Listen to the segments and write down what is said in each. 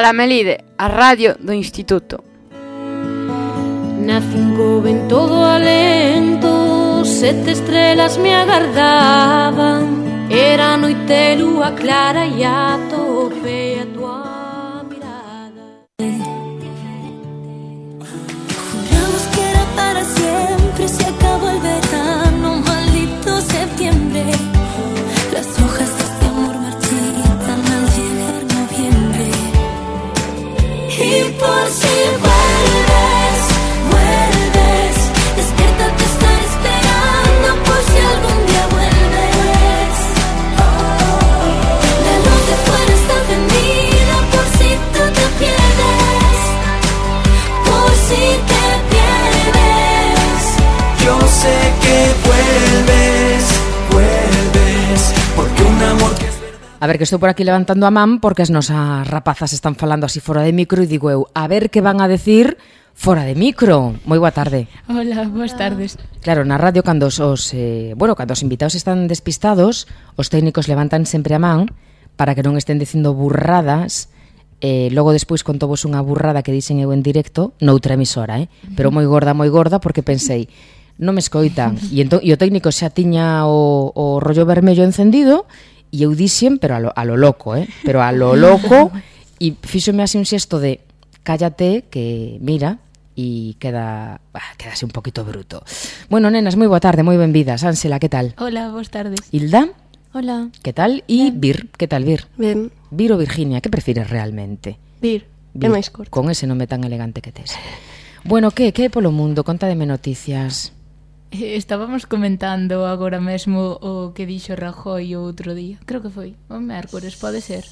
Fala Melide, a radio do Instituto. Na cinco ven todo alento Sete estrelas me agardaban Era noite lúa clara e a tope a tua mirada Juramos que era para siempre, se A ver, que estou por aquí levantando a man porque as nosas rapazas están falando así fora de micro e digo eu, a ver que van a decir fora de micro. Moi boa tarde. Hola, boas tardes. Claro, na radio cando os, os eh, bueno, cando os invitados están despistados, os técnicos levantan sempre a man para que non estén dicindo burradas. Eh, logo despois contovos unha burrada que dixen eu en directo noutra emisora, eh? Pero moi gorda, moi gorda porque pensei, non me escoitan. E, entón, e o técnico xa tiña o, o rollo vermello encendido e eu dixen, pero a lo, a lo loco, eh? pero a lo loco e fíxome así un xesto de cállate que mira e queda, bah, quedase un poquito bruto. Bueno, nenas, moi boa tarde, moi benvidas. Ánsela, que tal? Hola, boas tardes. Hilda, Hola. que tal? E Vir, que tal Vir? Ben, Vir ou Virginia, que prefires realmente? vir. É Vir, máis corto. Con ese nome tan elegante que tes. Bueno, que, que é polo mundo? Contademe noticias. Estábamos comentando agora mesmo o que dixo Rajoy o outro día. Creo que foi o mércores, pode ser.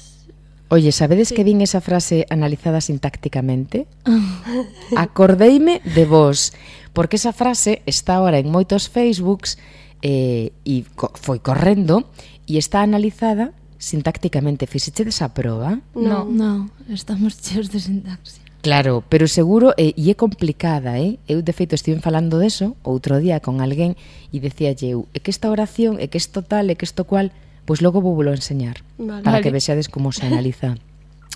Oye, sabedes sí. que vin esa frase analizada sintácticamente? Acordeime de vos, porque esa frase está ahora en moitos Facebooks eh, e co foi correndo e está analizada sintácticamente. Fixechedes a proba? No. no, estamos cheos de sintaxia. Claro, pero seguro e, e é complicada, eh? Eu de feito estive falando deso outro día con alguén e decía eu, é que esta oración, é que isto tal, é que isto cual, pois logo vou volo enseñar vale. para que vexades como se analiza.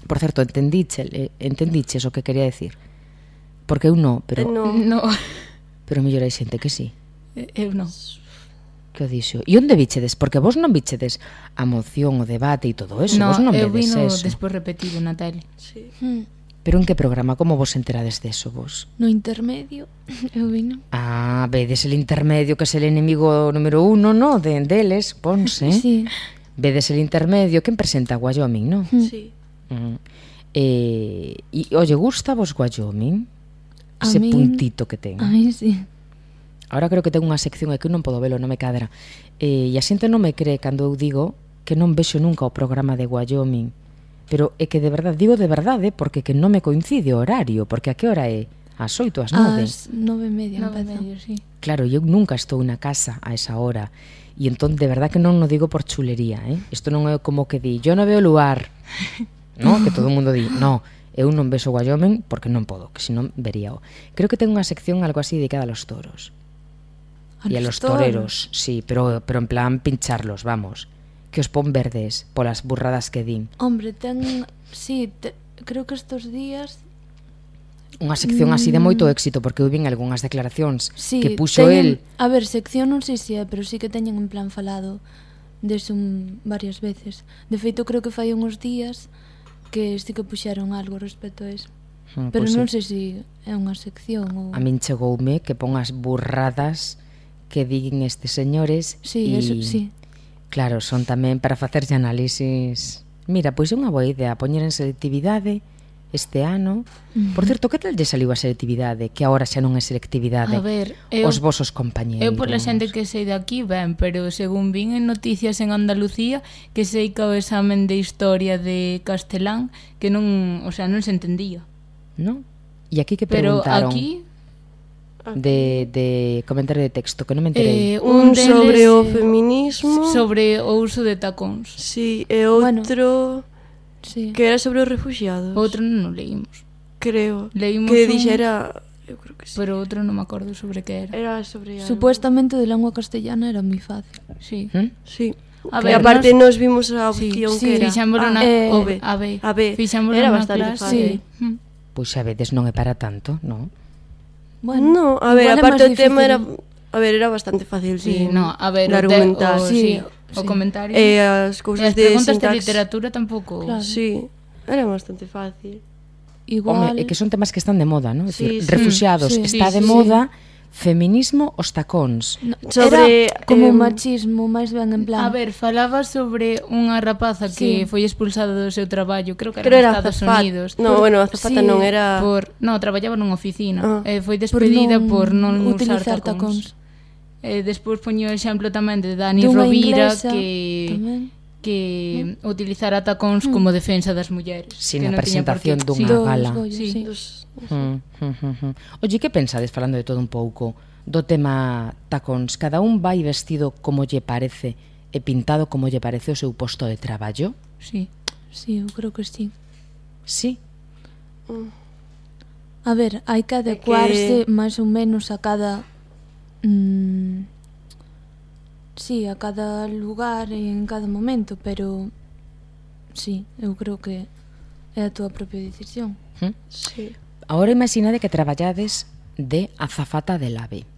Por certo, entendiche, eh, entendiches o que quería decir? Porque eu non, pero... Eh, no. no. Pero mellor hai xente que sí. Eu non. Que o dixo? E onde bichedes? Porque vos non bichedes a moción, o debate e todo eso. No, vos non eu vino eso. despois repetido na tele. Sí. Hmm. Pero en que programa? Como vos enterades deso vos? No intermedio, eu vino. Ah, vedes el intermedio que es el enemigo número uno, no? De, deles, ponse. sí. Vedes el intermedio, quen presenta Wyoming, no? Mm. Sí. Mm. Eh, e, oye, gusta vos Wyoming? Ese min, puntito que ten. Ai, sí. Ahora creo que ten unha sección e que non podo velo, non me cadra. Eh, e a xente non me cree cando eu digo que non vexo nunca o programa de Wyoming pero é que de verdade, digo de verdade, porque que non me coincide o horario, porque a que hora é? As oito, as nove. As nove e media, nove media, sí. Claro, eu nunca estou na casa a esa hora. E entón, de verdad que non o digo por chulería, eh? Isto non é como que di, yo non veo lugar, no? que todo o mundo di, no, eu non vexo Wyoming porque non podo, que senón veríao. Creo que ten unha sección algo así dedicada a los toros. E a los toreros, sí, pero, pero en plan pincharlos, vamos que os pon verdes polas burradas que din. Hombre, ten... Sí, te... creo que estos días unha sección así de moito mm. éxito porque eu vin algunhas declaracións sí, que puxo teñen, el A ver, sección non sei se é, pero sí que teñen en plan falado deso un, varias veces. De feito creo que fai uns días que sí que puxeron algo respecto a eso. Ah, pero pois non sei sí. se si é unha sección ou A min chegoume que pon as burradas que din estes señores sí, e eso, sí. Claro, son tamén para facerse análisis. Mira, pois é unha boa idea poñer en selectividade este ano. Por certo, que tal lle saliu a selectividade? Que agora xa non é selectividade. A ver, eu, os vosos compañeiros. Eu pola xente que sei de aquí, ben, pero según vin en noticias en Andalucía, que sei que o examen de historia de castelán, que non, o sea, non se entendía. Non? E aquí que preguntaron... Pero aquí de, de comentario de texto que non me enterei. Eh, un, un deles, sobre o feminismo, sobre o uso de tacóns. Si, sí, e outro bueno, sí. que era sobre os refugiados. Outro non o leímos. Creo. Leímos que un... dixera Eu creo que sí. Pero outro non me acordo sobre que era. Era sobre algo. Supuestamente de lengua castellana era moi fácil. Sí. ¿Mm? Sí. A ver, aparte nos... nos vimos a opción sí, sí, que era. Fixámoslo ah, na eh, OB. A B. A B. Fixámoslo era bastante clase. fácil. Sí. Mm. Pois pues, vedes, non é para tanto, non? Bueno, no, a ver, aparte o tema era a ver, era bastante fácil, sí, sí no, a ver, de argumentar, o, sí, sí, o comentario. E eh, as cousas de preguntas sintax... de literatura tampouco. Claro. Sí, era bastante fácil. Igual. Home, é que son temas que están de moda, non? Sí, decir, sí, refugiados, sí, está sí, de sí, moda. Sí Feminismo os tacóns. No, sobre Era como eh, machismo máis ben en plan. A ver, falaba sobre unha rapaza sí. que foi expulsada do seu traballo, creo que era, era Estados Zafat. Unidos. No, por, bueno, a sí, non era por, no, traballaba nunha oficina. Ah, eh, foi despedida por non, por non utilizar usar tacóns. tacóns. Eh, despois poño o exemplo tamén de Dani Dunha Rovira inglesa, que tamén que mm. utilizara tacóns mm. como defensa das mulleres. Si, sí, na presentación dunha sí, gala. Sí. sí. Dos Mm, mm, mm, mm. Oye, que pensades falando de todo un pouco do tema tacóns? Cada un vai vestido como lle parece e pintado como lle parece o seu posto de traballo? Sí, sí, eu creo que sí. Sí? Mm. A ver, hai que adecuarse que... máis ou menos a cada mm, Sí, a cada lugar e en cada momento, pero sí, eu creo que é a túa propia decisión. ¿Mm? Sí. Agora imaginade que traballades de azafata del AVE.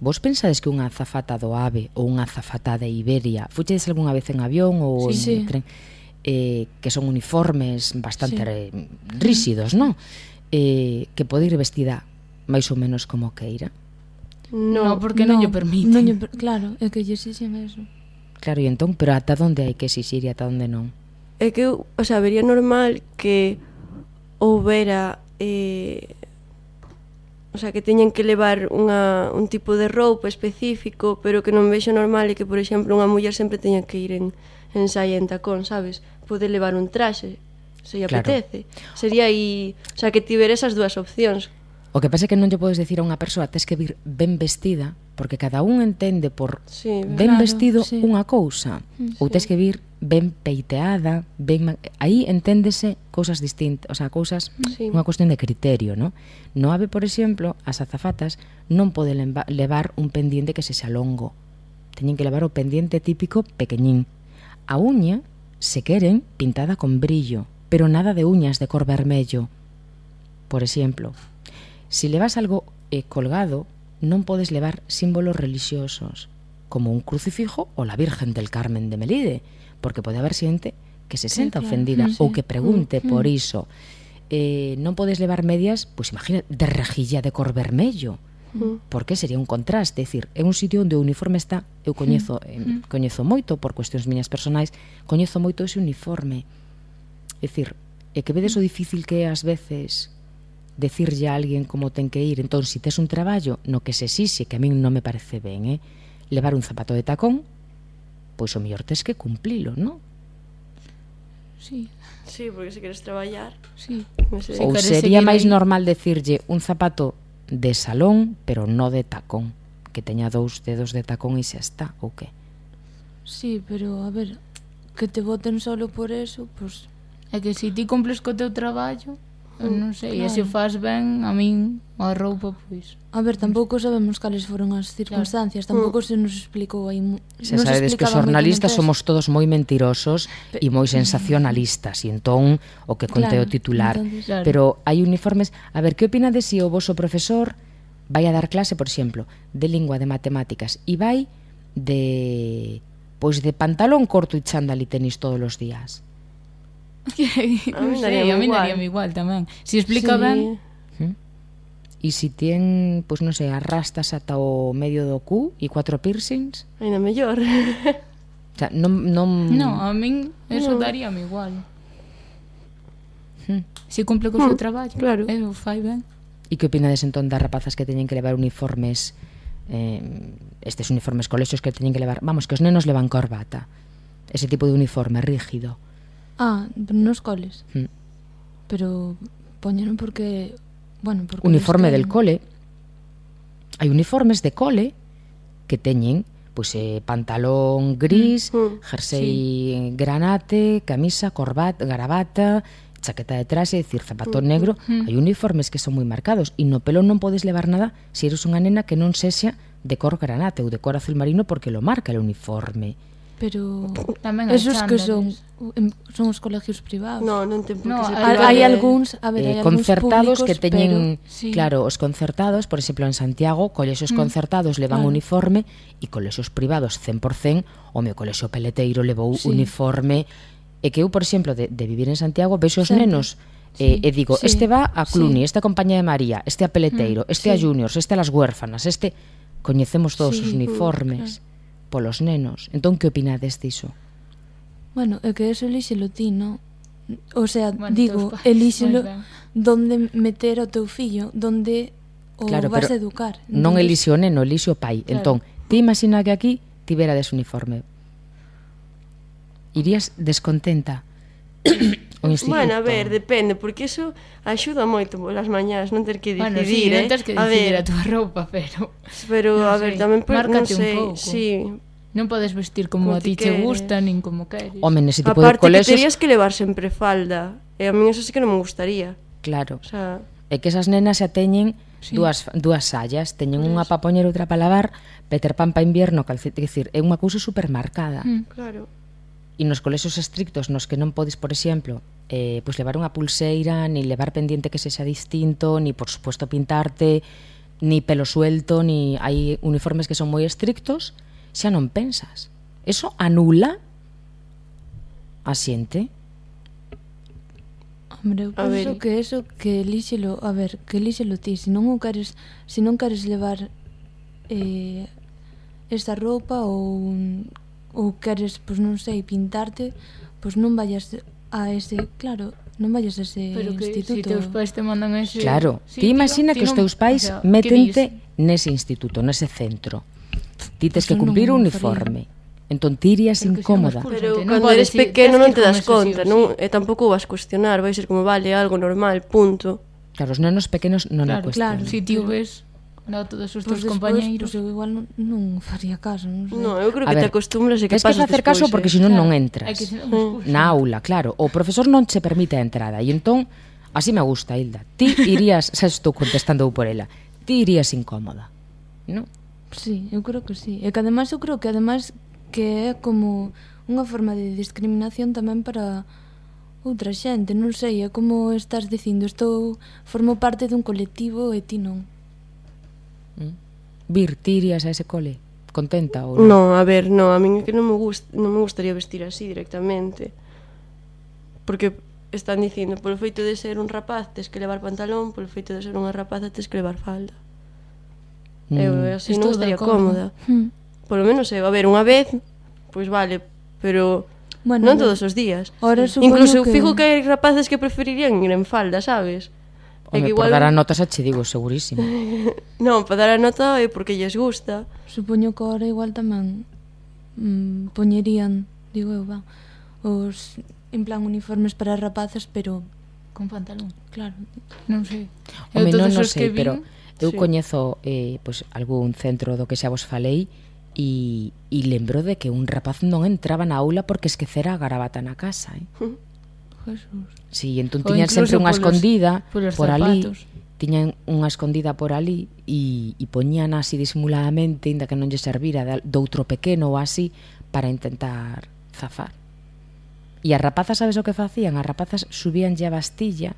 Vos pensades que unha azafata do AVE ou unha azafata de Iberia, fuchedes algunha vez en avión ou sí, en sí. tren, eh, que son uniformes bastante sí. rígidos, non? Eh, que pode ir vestida máis ou menos como queira. No, no porque non lle permite. Non lle, claro, é que lle exixen eso. Claro, e entón, pero ata onde hai que exixir e ata onde non? É que, o sea, vería normal que houbera eh, o sea, que teñen que levar unha, un tipo de roupa específico, pero que non vexo normal é que, por exemplo, unha muller sempre teña que ir en, en saia en tacón, sabes? Pode levar un traxe, se lle claro. apetece. Sería aí, o sea, que tiver esas dúas opcións. O que pasa é que non lle podes decir a unha persoa tes que vir ben vestida, porque cada un entende por sí, ben claro, vestido sí. unha cousa. Sí. Ou tes que vir ben peiteada, ben aí enténdese cousas distintas, o sea, cousas mm. sí. unha cuestión de criterio, ¿no? No ave, por exemplo, as azafatas non poden levar un pendiente que se xa longo. Teñen que levar o pendiente típico pequeñín. A uña, se queren, pintada con brillo, pero nada de uñas de cor vermello. Por exemplo, Se si levas algo eh, colgado, non podes levar símbolos religiosos, como un crucifijo ou la Virgen del Carmen de Melide, porque pode haber xente que se senta claro, ofendida sí. ou que pregunte mm, por iso. Eh, non podes levar medias, pois imagina, de rejilla de cor vermello, mm. porque sería un contraste, decir, é un sitio onde o uniforme está, eu coñezo, eh, coñezo moito por cuestións miñas personais, coñezo moito ese uniforme. É dicir, é que vedes o difícil que é ás veces decirlle a alguén como ten que ir. Entón, se si tes un traballo no que se exixe, que a min non me parece ben, eh? levar un zapato de tacón, pois o mellor tes que cumplilo, non? Sí. Sí, porque se queres traballar. Sí. Se Ou sería máis ahí. normal decirlle un zapato de salón, pero no de tacón, que teña dous dedos de tacón e xa está, ou que? Sí, pero a ver, que te voten solo por eso, pois pues... É que se si ti cumples co teu traballo, Non sei, claro. e se o faz ben, a min, a roupa, pois... A ver, tampouco sabemos cales foron as circunstancias, claro. tampouco se nos explicou aí... Se nos sabedes que os xornalistas somos todos moi mentirosos e moi sensacionalistas, e entón o que conte claro, o titular. Entonces, claro. Pero hai uniformes... A ver, que opina de si o voso profesor vai a dar clase, por exemplo, de lingua de matemáticas e vai de pois de pantalón corto e chándal e tenis todos os días. Okay. A mí daría, sí, a daríame igual tamén. Si explica sí. ben... ¿Mm? E si tien, pois pues, non sei, arrastas ata o medio do cu e cuatro piercings... Ainda mellor. O sea, non... Non, no, a min eso no. daríame igual. Hmm. Si cumple co seu hmm, traballo, claro. eh, fai ben. E que opinades entón das rapazas que teñen que levar uniformes eh, estes uniformes colexos que teñen que levar, vamos, que os nenos levan corbata. Ese tipo de uniforme rígido. Ah, nos coles. Mm. Pero poñeron porque, bueno, porque uniforme del cole. Hai uniformes de cole que teñen pois eh, pantalón gris, mm. jersey sí. granate, camisa, corbata, garabata, chaqueta de traxe, é dicir, zapato mm. negro, mm. hai uniformes que son moi marcados e no pelo non podes levar nada se eres unha nena que non sexa de cor granate ou de cor azul marino porque lo marca o uniforme. Mm Pero tamén esos chándales. que son son os colegios privados. No, non ten no, ser hai, hai eh, algúns, a ver, eh, hai concertados públicos, que teñen, pero, sí. claro, os concertados, por exemplo, en Santiago, colexios mm. concertados levan claro. uniforme e colexios privados 100%, o meu colexio peleteiro levou sí. uniforme e que eu, por exemplo, de, de vivir en Santiago, vexo os Sempre. nenos eh, Sí, e, e digo, sí, este va a Cluny, sí. esta compañía de María, este a Peleteiro, mm, este sí. a Juniors, este a las huérfanas, este coñecemos todos sí, os uniformes. Claro polos nenos. Entón, que opinades diso? Bueno, é que eso elíxelo ti, non? O sea, bueno, digo, elíxelo donde meter o teu fillo, donde o claro, vas pero a educar. Entonces... Non elixo o neno, elixo o pai. Claro. Entón, ti imagina que aquí tibera desuniforme. Irías descontenta. o instituto? Bueno, a ver, depende, porque eso axuda moito polas mañás, non ter que decidir, bueno, sí, eh? non ter que decidir a, ver, a túa roupa, pero... Pero, non a ver, sei. tamén... Por, Márcate non sei, pouco. Sí, Non podes vestir como, como a ti che gusta, nin como queres. Home, nese tipo Aparte de colexios... Aparte que terías que levar sempre falda. E a mí eso sí que non me gustaría. Claro. O sea... É que esas nenas xa teñen sí. dúas, dúas sallas. Teñen unha pa poñer outra pa lavar, Peter Pan pa invierno, calcete. É dicir, é unha cousa supermarcada. Mm. Claro. E nos colexios estrictos nos que non podes, por exemplo, eh, pois levar unha pulseira, ni levar pendiente que sexa distinto, ni por suposto pintarte, ni pelo suelto, ni hai uniformes que son moi estrictos, xa non pensas. Eso anula a xente. Hombre, eu penso ver. que eso que elíxelo, a ver, que elíxelo ti, se non o queres, se non queres levar eh, esta roupa ou ou queres, pois non sei, pintarte, pois non vayas a ese, claro, non vayas a ese Pero que instituto. Pero si teus pais te mandan a ese... Claro, sí, ti imagina tío, que os teus pais o sea, metente nese instituto, nese centro. Ti tes que cumprir o uniforme. Faría. Entón tirías incómoda. Pero non cando eres pequeno non te das conta, non? E tampouco vas cuestionar, vai ser como vale, algo normal, punto. Claro, os nenos pequenos non claro, a cuestionan. Claro, si ti ves no todos os pois teus pues compañeiros. Pues, eu igual non, non faría caso, non sei. No, eu creo que ver, te acostumbras a que Tens que facer despois, caso porque eh. senón claro, non entras. Que senón, uh. Mm. Na aula, claro, o profesor non che permite a entrada e entón así me gusta, Hilda. Ti irías, xa estou contestando por ela. Ti irías incómoda. Non? Sí, eu creo que sí. E que ademais eu creo que ademais que é como unha forma de discriminación tamén para outra xente, non sei, é como estás dicindo, estou formo parte dun colectivo e ti non vir tirias a ese cole? Contenta ou non? No, a ver, no, a min é que non me, gust, non me gustaría vestir así directamente. Porque están dicindo, polo feito de ser un rapaz tes que levar pantalón, polo feito de ser unha rapaza tes que levar falda. Mm. Eu así Estou non estaría cómoda. Mm. Polo menos eu, a ver, unha vez, pois vale, pero bueno, non todos os días. Ahora Incluso que... fijo que hai rapaces que preferirían ir en falda, sabes? É Home, que igual... Por dar a nota xa che digo, segurísimo. non, para dar a nota é porque lles gusta. Supoño que ahora igual tamén mm, poñerían, digo eu, va, os, en plan, uniformes para rapaces, pero... Con pantalón. Claro. Non sei. Eu Home, non, non sei, que vin... pero eu sí. coñezo eh, pois, algún centro do que xa vos falei e, e lembro de que un rapaz non entraba na aula porque esquecera a garabata na casa, eh? Jesús. Si, sí, entón tiñan sempre unha escondida polos, por zapatos. ali tiñan unha escondida por ali e, e poñían así disimuladamente, inda que non lle servira de, doutro pequeno ou así, para intentar zafar. E as rapazas, sabes o que facían? As rapazas subían a bastilla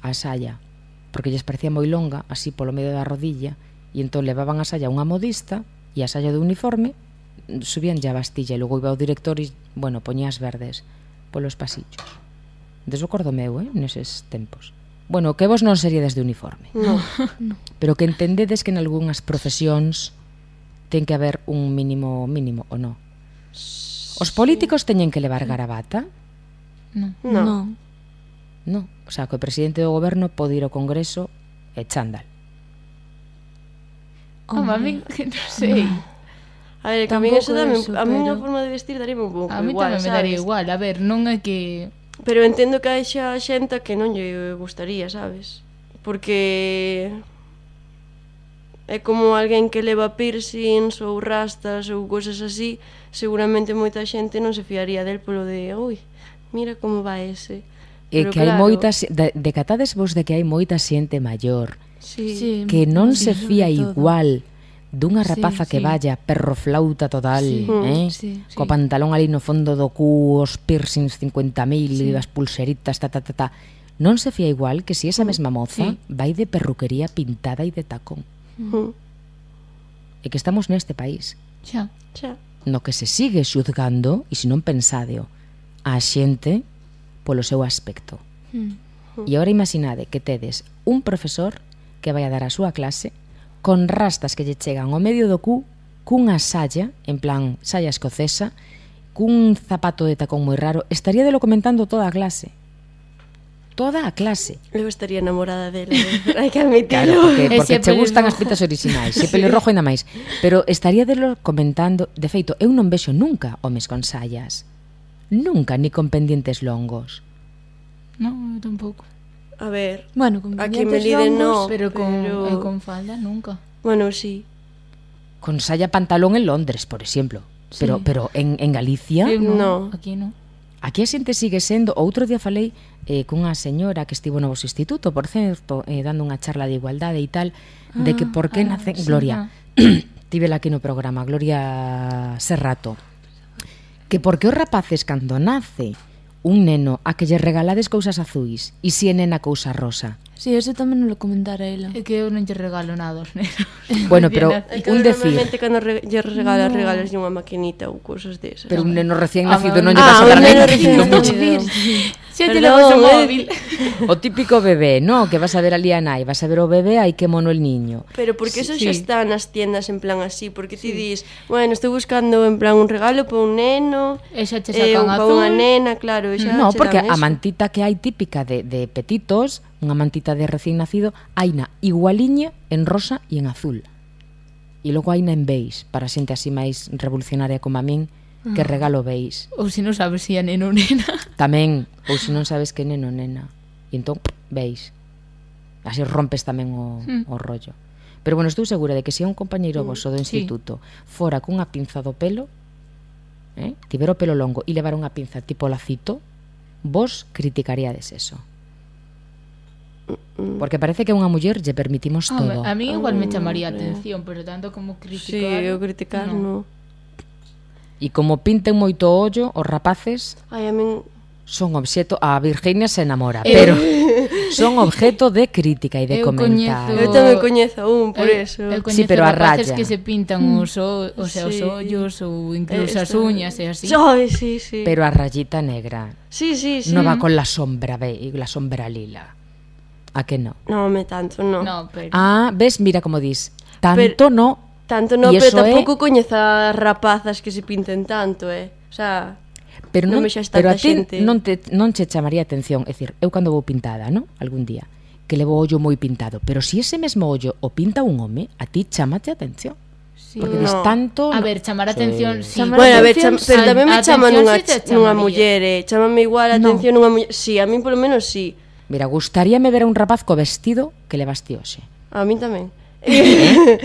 a saia, porque lles parecía moi longa, así polo medio da rodilla, e entón levaban a saia unha modista e a saia do uniforme subían a bastilla e logo iba o director e, bueno, poñías verdes polos pasillos desocordo meu, eh, neses tempos. Bueno, que vos non seríades de uniforme. No. Pero que entendedes que en algunhas profesións ten que haber un mínimo mínimo ou non. Os políticos teñen que levar garabata? Non. No. no. no. O sea, que o presidente do goberno pode ir ao Congreso e chándal. Oh, a mí, que non sei. A ver, que a mí eso dame, eso, a mí pero... forma de vestir daríame un pouco igual, A mí tamén me daría igual, a ver, non é que Pero entendo que hai xa xenta que non lle gustaría, sabes? Porque é como alguén que leva piercings ou rastas ou cosas así, seguramente moita xente non se fiaría del polo de, ui, mira como va ese. E Pero que claro, hai moitas de, decatades vos de que hai moita xente maior sí, sí, que non sí, se fía igual todo dunha rapaza sí, que sí. vaya perroflauta total, sí, eh? Sí, sí. Co pantalón ali no fondo do cu, os piercings 50.000, sí. as pulseritas, ta ta ta ta. Non se fía igual que si esa mm. mesma moza sí. vai de perruquería pintada e de tacón. Mm. mm. E que estamos neste país. Xa, xa. No que se sigue xuzgando, e se non pensadeo a xente polo seu aspecto. Mm. E agora imaginade que tedes un profesor que vai a dar a súa clase con rastas que lle chegan ao medio do cu, cunha salla, en plan salla escocesa, cun zapato de tacón moi raro, estaría delo comentando toda a clase. Toda a clase. Eu estaría enamorada dela, eh? hai que admitilo. Claro, porque, porque che gustan rojo. as pitas orixinais, se pelo rojo ainda máis. Pero estaría delo comentando, de feito, eu non vexo nunca homes con sallas. Nunca, ni con pendientes longos. Non, eu tampouco. A ver. Bueno, con aquí me liden no, pero con pero... Eh, con falda nunca. Bueno, sí. Con saya pantalón en Londres, por exemplo. Sí. Pero pero en, en Galicia sí, no, no. Aquí no. Aquí a xente sigue sendo, outro día falei eh, cunha señora que estivo no vos instituto, por certo, eh, dando unha charla de igualdade e tal, ah, de que ah, por que ah, nace... Sí, Gloria, ah. tivela aquí no programa, Gloria Serrato. Que por que os rapaces cando nace un neno a que lle regalades cousas azuis e si é nena cousa rosa. Sí, eso tamén non lo comentara ela. É que eu non lle regalo nada aos nenos. Bueno, pero un decir... Normalmente cando re lle regalas, no. regalas unha maquinita ou cousas desas. Pero un neno recién ah, nacido non lle ah, vas a dar nada. Ah, un neno recién nacido. Xe te levas o ¿eh? móvil. O típico bebé, no? Que vas a ver ali a nai, vas a ver o bebé, hai que mono el niño. Pero porque eso sí. xa está nas tiendas en plan así, porque ti dis, bueno, estou buscando en plan un regalo para un neno, e xa che sacan eh, azul. unha nena, claro, xa No, porque a mantita que hai típica de, de petitos, unha mantita de recién nacido, haina igualiña en rosa e en azul. E logo haina en beige, para xente así máis revolucionaria como a min, que mm. regalo veis. Ou se non sabes se si é neno ou nena. Tamén, ou se non sabes que é neno ou nena. E entón, veis. Así rompes tamén o, mm. o rollo. Pero bueno, estou segura de que se é un compañeiro mm, voso do instituto sí. fora cunha pinza do pelo, eh, tiver o pelo longo e levar unha pinza tipo lacito, vos criticaríades eso. Porque parece que a unha muller lle permitimos todo. A, a mí igual me chamaría a atención, pero tanto como criticar... Sí, eu criticar no. E como pinten moito o ollo, os rapaces... Ai, a min son obxeto a Virginia se enamora, eh. pero son objeto de crítica e de eu comentar. Coñezo, eu tamén coñezo un por eu, eso. Eu sí, pero a raya. que se pintan mm. os, o, o sea, os sí. ollos ou incluso eh, as uñas e así. Soy, sí, sí. Pero a rayita negra. Sí, sí, sí. No va con la sombra, ve, la sombra lila. A que no? No, me tanto, no. no pero... Ah, ves, mira como dis. Tanto pero... no, Tanto no, pero tampouco é... coñeza rapazas que se pinten tanto, eh? O sea, pero non, non me xas tanta pero a ti xente. Non, te, non che chamaría atención, é dicir, eu cando vou pintada, non? Algún día, que levo o ollo moi pintado, pero se si ese mesmo ollo o pinta un home, a ti chamate atención. Sí, porque no. dis tanto A ver, chamar atención, sí. sí. Chamar bueno, atención, a ver, cham, pero tamén me chaman nunha, si nunha muller, eh. chamame igual a no. atención nunha muller. Sí, a min polo menos sí. Mira, gustaríame ver a un rapaz co vestido que le hoxe. A min tamén. Eh?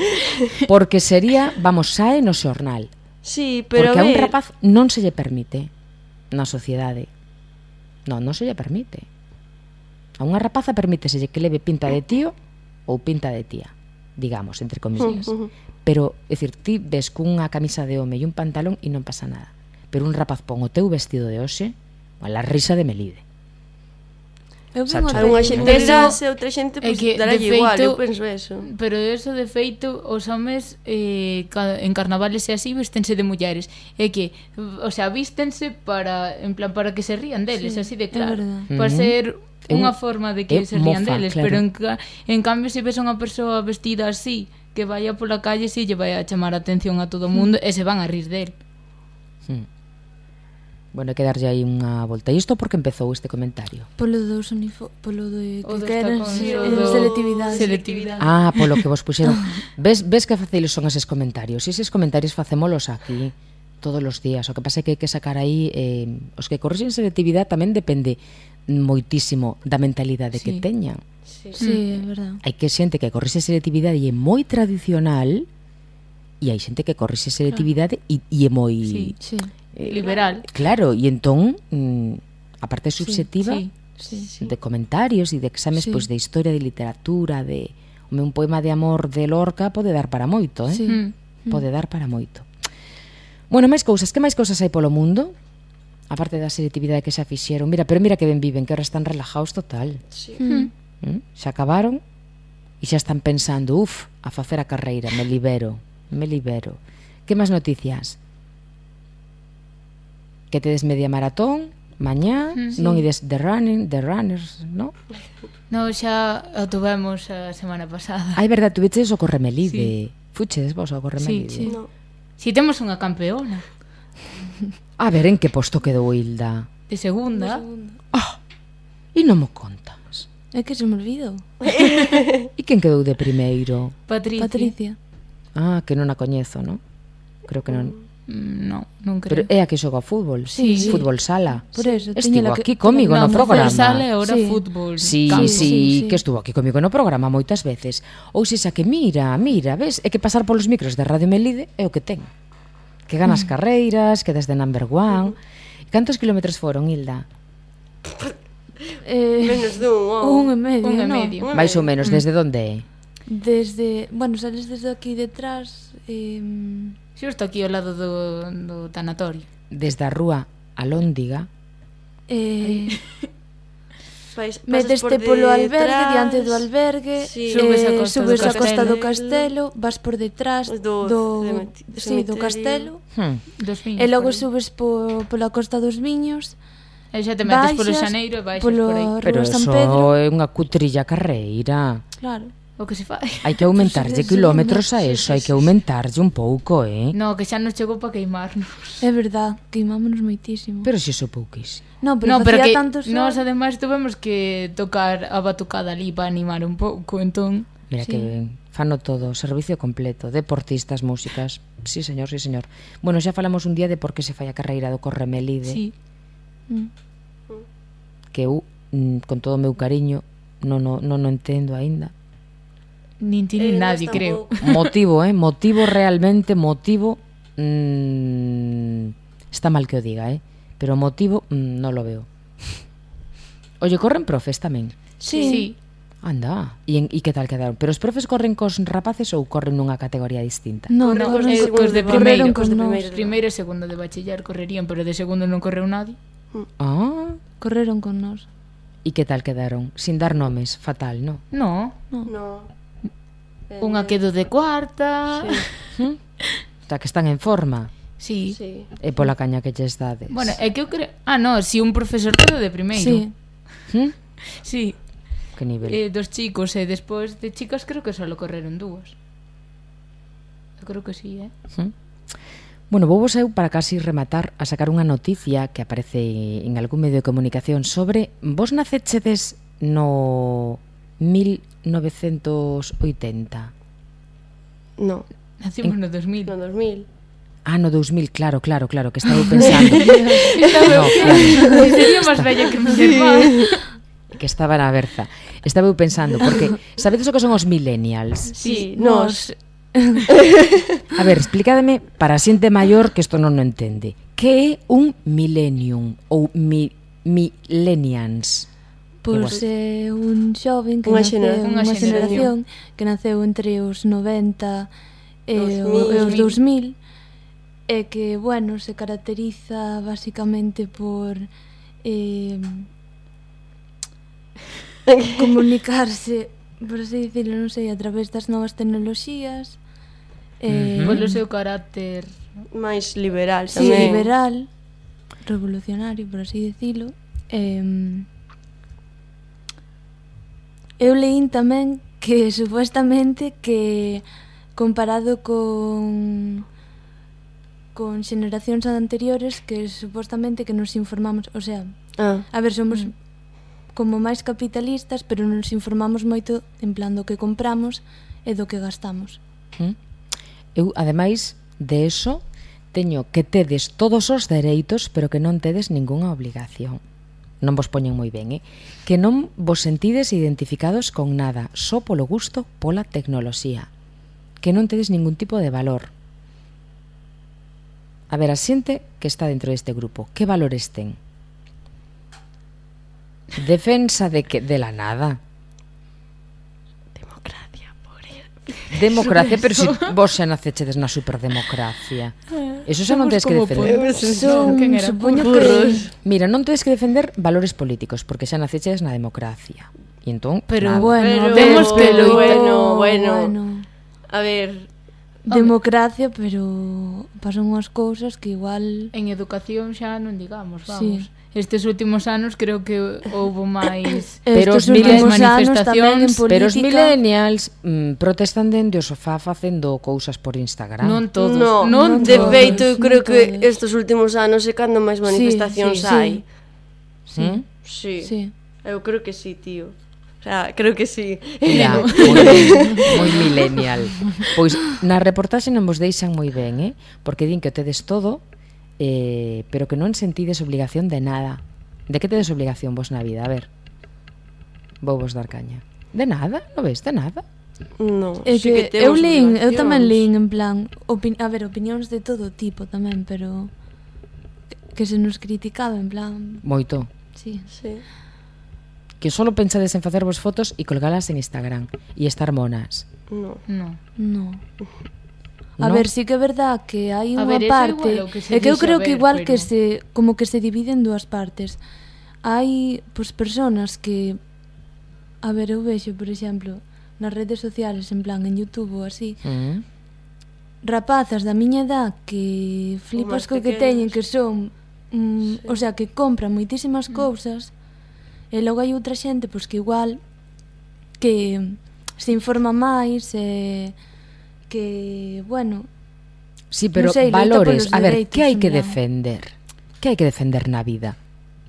Porque sería, vamos, sae no xornal. Sí, pero Porque a, ver... a un rapaz non se lle permite na sociedade. Non, non se lle permite. A unha rapaza permíteselle que leve pinta de tío ou pinta de tía, digamos, entre comillas. Pero, é dicir, ti ves cunha camisa de home e un pantalón e non pasa nada. Pero un rapaz pon o teu vestido de hoxe, a la risa de Melide. Eu penso Algúnha xente pensa, outra xente pois, pues, daralle igual, eu penso eso. Pero eso, de feito, os homes eh, en carnavales e así vístense de mulleres. É que, o sea, vístense para, en plan, para que se rían deles, sí, así de claro. Para mm -hmm. ser unha forma de que é se rían mofa, deles, claro. pero en, en cambio se ves unha persoa vestida así, que vaya pola calle si lle vai a chamar a atención a todo o mundo mm. e se van a rir del. Bueno, que darlle aí unha volta. E isto porque empezou este comentario? Polo dos unifo... Polo de... O que eran sí, do... selectividade. selectividade. Ah, polo que vos puxeron. ves, ves que faciles son eses comentarios. E eses comentarios facémolos aquí todos os días. O que pasa é que hai que sacar aí... Eh, os que corrixen selectividade tamén depende moitísimo da mentalidade sí. que teñan. Sí, sí mm. é verdade. Hai que xente que corrixe selectividade e é moi tradicional e hai xente que corrixe selectividade e, e é moi... Sí, sí eh, liberal. Claro, e entón mm, a parte subjetiva sí, sí, sí, sí. de comentarios e de exames sí. pois de historia, de literatura, de un poema de amor de Lorca pode dar para moito, eh? Sí. Mm, mm. Pode dar para moito. Bueno, máis cousas, que máis cousas hai polo mundo? A parte da selectividade que xa fixeron. Mira, pero mira que ben viven, que ahora están relajados total. Sí. Mm. Mm? Xa acabaron e xa están pensando, uf, a facer a carreira, me libero, me libero. Que máis noticias? que tedes media maratón mañá, mm, sí. non ides de running, de runners, non? No, xa o tuvemos eh, a semana pasada. Ah, Ai, verdad, tuveches o Corremelide. Sí. Fuches vos ao Corremelide. Sí, sí. No. Si temos unha campeona. A ver, en que posto quedou Hilda? De segunda. De segunda. Oh, e non mo contas. É que se me olvido. e quen quedou de primeiro? Patricia. Patricia. Ah, que non a coñezo, non? Creo que non. Mm, non, non creo. Pero é a que xoga fútbol, sí, sí. fútbol sala. Por eso, estivo la que... aquí comigo no, no programa. Fútbol sala e ora sí. fútbol. Sí, sí, sí, sí, que estuvo aquí comigo no programa moitas veces. Ou se xa que mira, mira, ves, é que pasar polos micros de Radio Melide é o que ten. Que ganas mm. carreiras, que desde number one. Mm. Cantos kilómetros foron, Hilda? eh, menos dun, oh. un e medio, un e medio. No. Mais ou menos, desde mm. onde é? Desde, bueno, sales desde aquí detrás, eh, Xusto aquí ao lado do, do tanatorio. Desde a rúa Alóndiga. Eh... Pais, Meteste polo albergue, detrás, diante do albergue, sí. Eh, subes a costa, subes do, a costa do castelo, vas por detrás do, do, sí, do castelo, hmm. dos viños, e logo subes po, pola costa dos viños, E xa te metes baixas, polo Xaneiro e baixas polo por aí. Pero San Pedro. é unha cutrilla carreira. Claro o que se fai. Hai que aumentarlle quilómetros a eso, hai que aumentarlle un pouco, eh? No, que xa nos chegou para queimarnos. É verdad, queimámonos moitísimo. Pero se iso pouquís. No, pero, no, pero que tantos nós ademais tuvemos que tocar a batucada ali para animar un pouco, entón... Mira sí. que ben, fano todo, servicio completo, deportistas, músicas. Sí, señor, sí, señor. Bueno, xa falamos un día de por que se fai a carreira do Corremelide. Sí. Mm. Que eu, mm, con todo o meu cariño, non, no, non, no entendo aínda, Nin ti, nin eh, nadie, creo. Motivo, eh? Motivo realmente, motivo... Mmm, está mal que o diga, eh? Pero motivo mmm, non lo veo. Oye, corren profes tamén? Sí. sí. Anda, e, en, e que tal quedaron? Pero os profes corren cos rapaces ou corren nunha categoría distinta? No, corren no, cos, eh, cos de primeiro, cos de primeiro, primeiro e segundo de bachiller correrían, pero de segundo non correu nadie. Ah, correron con nós. E que tal quedaron? Sin dar nomes, fatal, no? No. No. no. Unha quedo de cuarta. Sí. Hm? Está que están en forma. Sí. sí. E pola caña que lles dades. Bueno, é que eu creo... Ah, no, si un profesor todo de primeiro. Sí. Hm? Hm? Sí. Que nivel? Eh, dos chicos e eh, despois de chicas creo que só correron dúas. Eu creo que sí, eh? Sí. Bueno, vou vos eu para casi rematar a sacar unha noticia que aparece en algún medio de comunicación sobre vos nacechedes no 1980. No. Nacimos en... no 2000. No 2000. Ah, no 2000, claro, claro, claro, que estaba pensando. no, claro. Sería máis bella que mi irmán. Que estaba na berza. Estaba eu pensando, porque sabedes o que son os millennials? Sí, nos... a ver, explícademe para a xente maior que isto non o entende. Que é un millennium ou mi, millennials? Pois é un xoven que unha naceu, unha xeneración que naceu entre os 90 e, e os 2000 e que, bueno, se caracteriza basicamente por eh, comunicarse, por así dicirlo, non sei, a través das novas tecnoloxías eh, mm -hmm. polo seu carácter máis liberal tamén. Sí, liberal, revolucionario, por así dicilo eh, Eu leín tamén que supuestamente que comparado con con xeneracións anteriores que supuestamente que nos informamos, o sea, ah. a ver, somos mm. como máis capitalistas, pero nos informamos moito en plan do que compramos e do que gastamos. Mm. Eu, ademais de eso, teño que tedes todos os dereitos, pero que non tedes ningunha obligación non vos poñen moi ben, eh? que non vos sentides identificados con nada, só polo gusto pola tecnoloxía, que non tedes ningún tipo de valor. A ver, a xente que está dentro deste grupo, que valores ten? Defensa de que de la nada. Democracia, pobre. Democracia, pero si vos xa nacechedes na superdemocracia. Eso xa non tens que defender. Son, supoño que... Mira, non tens que defender valores políticos, porque xa naceches na democracia. E entón, pero nada. bueno, pero, temos que loitar. Bueno, bueno, bueno. A ver, democracia, pero pasan unhas cousas que igual en educación xa non digamos, vamos. Sí estes últimos anos creo que houbo máis pero os últimos manifestacións, política... pero os millennials mm, protestan dende o sofá facendo cousas por Instagram. Non todos, no, non, non de todos, feito eu creo que todos. estes últimos anos é cando máis manifestacións sí, sí, hai. Sí. Sí. sí. sí. Eu creo que sí, tío. O sea, creo que sí. Ya, moi millennial. Pois na reportaxe non vos deixan moi ben, eh? Porque din que o tedes todo, eh, pero que non sentides obligación de nada. De que tedes obligación vos na vida? A ver, vou vos dar caña. De nada? No ves? De nada? No, é sí que, que eu lin, eu tamén lin en plan, opin, a ver, opinións de todo tipo tamén, pero que se nos criticaba en plan moito. Sí, sí. Que solo pensades en facervos fotos e colgalas en Instagram e estar monas. No. No. No. A no? ver, sí que é verdad que hai unha ver, parte, é que, se que eu creo ver, que igual pero... que se como que se divide en dúas partes. Hai pois pues, personas que a ver, eu vexo, por exemplo, nas redes sociales, en plan en YouTube ou así, mm -hmm. rapazas da miña edad que flipas co que teñen que son, mm, sí. o sea, que compran moitísimas mm. cousas e logo hai outra xente pois que igual que se informa máis e eh, que, bueno... Sí, pero sei, valores, a ver, que hai que defender? Que hai que defender na vida?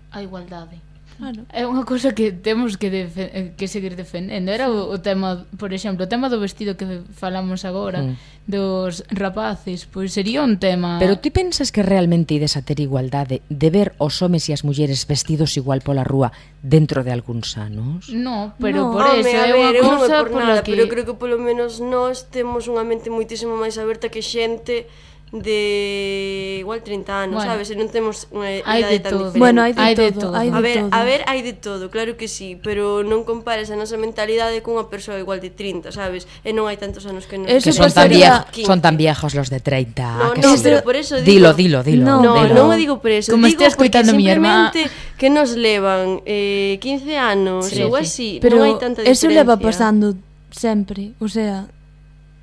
A igualdade. Claro. É unha cousa que temos que eh, que seguir defendendo. Era o, o tema, por exemplo, o tema do vestido que falamos agora mm. dos rapaces, pois sería un tema. Pero ti pensas que realmente ides a ter igualdade de ver os homes e as mulleres vestidos igual pola rúa dentro de algúns anos? No, pero no. por eso Home, é unha cousa por pola nada, que Pero creo que polo menos nós temos unha mente moitísimo máis aberta que xente de igual 30 anos, bueno, sabes? E non temos eh, unha idade tan todo. diferente. Bueno, hai de, hai todo, de todo. Hai de a ver, todo. a ver, hai de todo, claro que sí, pero non compares a nosa mentalidade cunha persoa igual de 30, sabes? E non hai tantos anos que non Eso que son, tan vieja, son tan viejos los de 30. No, que no, sí. pero por eso digo, dilo, dilo, dilo. No, no, dilo. non o digo por eso. Como digo escoitando mi hermana que nos levan eh, 15 anos sí, ou así, pero non hai tanta diferencia. Pero eso leva pasando sempre, o sea,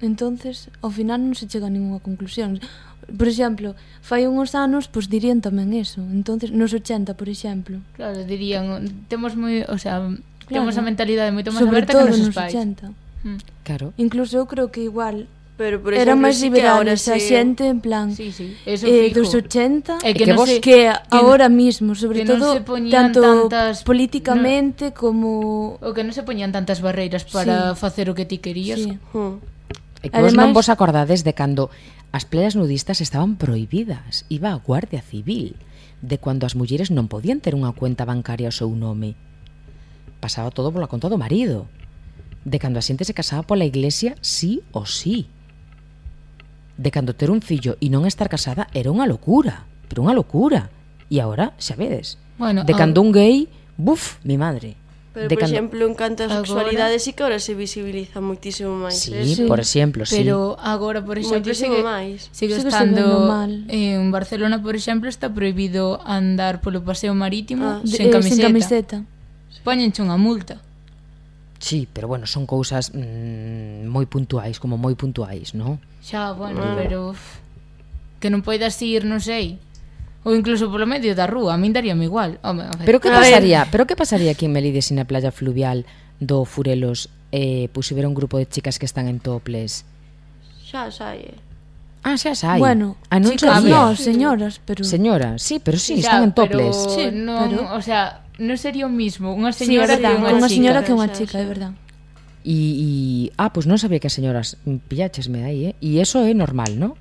Entonces, ao final non se chega a ninguna conclusión. Por exemplo, fai uns anos, pois dirían tamén eso. Entonces, nos 80, por exemplo. Claro, dirían, temos moi, o sea, claro. temos a mentalidade moito máis aberta que nosos nos pais. 80. Mm. Claro. Incluso eu creo que igual Pero por exemplo, era máis liberal sí a se... xente en plan sí, sí, eso eh, fijo. dos 80 eh, que, que, no vos, se, que, que ahora mismo sobre todo no tanto tantas, políticamente no, como o que non se poñían tantas barreiras para sí. facer o que ti querías sí. uh. E que vos non vos acordades de cando as playas nudistas estaban prohibidas, iba a Guardia Civil, de cando as mulleres non podían ter unha cuenta bancaria ao seu nome. Pasaba todo pola conta do marido, de cando a xente se casaba pola iglesia sí ou sí. De cando ter un fillo e non estar casada era unha locura, pero unha locura. E agora, xa vedes, bueno, de cando ah, un gay, buf, mi madre. Pero, de por cando... exemplo, en canto á sexualidade sí que ahora se visibiliza moitísimo máis. Sí, eh, sí, por exemplo, sí. Pero agora, por exemplo, moitísimo sigue, máis. sigue estando... Mal. En Barcelona, por exemplo, está prohibido andar polo paseo marítimo ah. sen, eh, camiseta. sen camiseta. Póñenche unha multa. Sí, pero bueno, son cousas mm, moi puntuais, como moi puntuais, non? Xa, bueno, ah. pero que non poidas ir, non sei, Ou incluso polo medio da rúa, a min daríame igual. Home, pero que pasaría? Pero que pasaría aquí en Melide sin a playa fluvial do Furelos eh, pusibera un grupo de chicas que están en toples? Xa, xa, eh. Ah, xa sai. Bueno, ah, chicas, no, señoras, pero... Señoras, sí, pero sí, xa, están en toples. Pero, sí, no, pero... o sea, non sería o mismo unha señora sí, que unha, unha señora que unha chica, é verdad. E, ah, pois pues non sabía que as señoras mm, pillachesme aí, eh? E eso é normal, ¿no?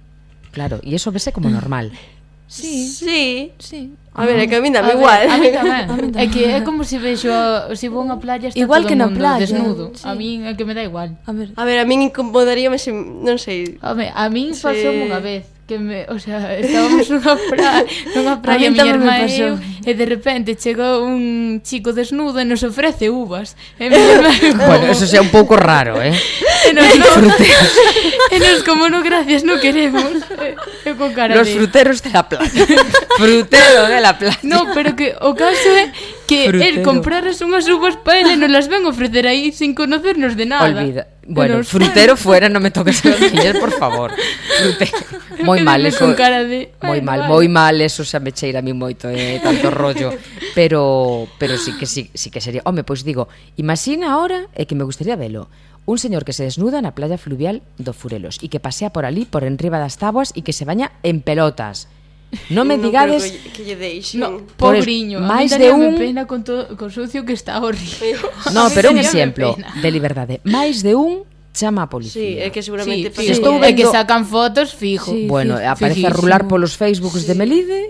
Claro, e eso vese como normal. Sí, Sí. sí. A ver, é que a min dame igual. Ver, a mí tamén. A tamén. É que é como se si vexo, se si vou unha playa está igual todo que na mundo playa. desnudo. Sí. A min é que me dá igual. A ver, a ver, a min incomodaríame se non sei. A, ver, a min sí. pasou unha vez que me, o sea, estábamos nunha praia, nunha praia a miña irmá e eu, e de repente chegou un chico desnudo e nos ofrece uvas. E mi irmá, como... Bueno, eso sea un pouco raro, eh? e nos, no, e nos como no gracias, no queremos. E, e con cara Los de... fruteros de la playa. Frutero de la playa. No, pero que o caso é que Frutero. el compraras unhas uvas pa ele non las ven ofrecer aí sin conocernos de nada. Olvida. Bueno, pero... frutero fuera, non me toques as orellas, por favor. Frutero. Moi mal eso. Con cara de... Moi mal, moi mal eso xa me cheira a mí moito, eh, tanto rollo. Pero pero sí que sí, sí que sería, home, pois digo, imagina ahora é eh, que me gustaría velo un señor que se desnuda na playa fluvial do Furelos e que pasea por ali por enriba das táboas e que se baña en pelotas. Non me digades no que, que lle deixen. No, pobriño, máis de un pena con todo con sucio que está horrible. no, pero un exemplo de liberdade. Máis de un chama a policía. Sí, é que seguramente sí, estou vendo... é que sacan fotos fijo. Sí, bueno, fijo, aparece fijísimo. a rular polos Facebooks sí. de Melide.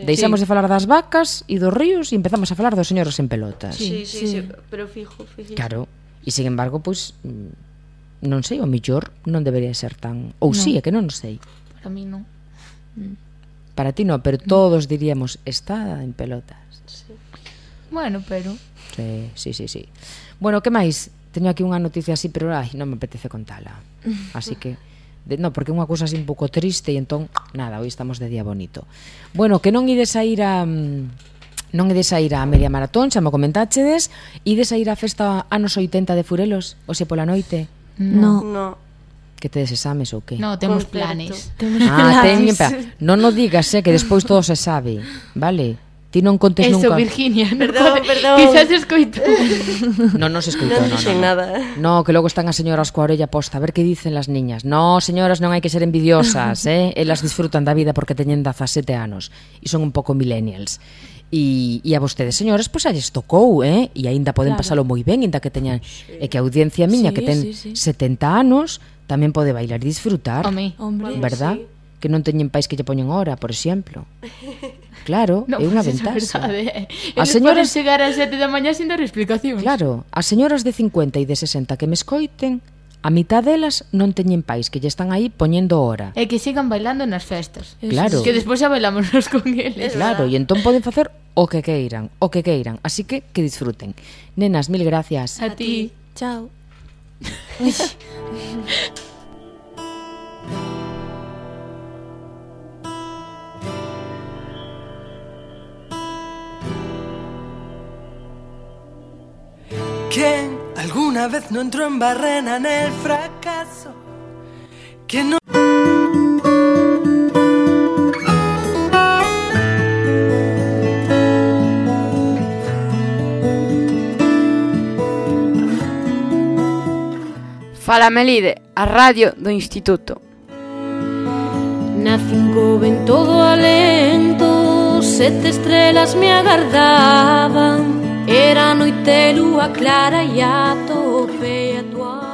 Deixamos sí. de falar das vacas e dos ríos e empezamos a falar dos señores en pelotas. Sí, sí, sí, sí. pero fijo, fijo. Claro. E sin embargo, pois mm, non sei, o millor non debería ser tan ou no. si, sí, é que non sei. Para mí non. Mm. Para ti no, pero todos diríamos, está en pelotas. Sí. Bueno, pero... Sí, sí, sí, sí. Bueno, que máis? Teño aquí unha noticia así, pero ai, non me apetece contala. Así que... De, no, porque é unha cousa así un pouco triste e entón, nada, hoy estamos de día bonito. Bueno, que non ides a ir a... Mm, non ides a ir a media maratón, xa mo comentáchedes, ides a ir á festa anos 80 de Furelos, o se pola noite? No. no. Que tedes exames ou que? No, temos Concerto. planes. Ah, temos ah, planes. Ten, non o digas, eh, que despois todo se sabe, vale? Ti non contes Eso, nunca. Eso, Virginia, perdón, pode- perdón. Quizás escoito. non, non se escoito, non. Non, dixen no. nada. No, que logo están as señoras coa orella posta, a ver que dicen las niñas. No, señoras, non hai que ser envidiosas, eh? Elas disfrutan da vida porque teñen 17 anos e son un pouco millennials. E, e a vostedes, señores, pois pues, lles tocou, eh? E aínda poden claro. pasalo moi ben, aínda que teñan sí. e que a audiencia miña sí, que ten sí, sí. 70 anos, tamén pode bailar e disfrutar. Home, Hombre, verdad? Sí. Que non teñen pais que lle poñen hora, por exemplo. Claro, no, é unha pues ventaxa. As señoras chegar ás 7 da mañá sin dar explicacións. Claro, as señoras de 50 e de 60 que me escoiten, a mitad delas non teñen pais que lle están aí poñendo hora. E que sigan bailando nas festas. Claro. Que despois xa bailamos nos con eles. Claro, e entón poden facer o que queiran, o que queiran. Así que que disfruten. Nenas, mil gracias. A ti. Chao. ¿Quién alguna vez no entró en barrena en el fracaso? ¿Quién no? Fala Melide, a radio do Instituto. Nace un joven todo alento Sete estrelas me agardaban Era noite lúa clara e a tope a tua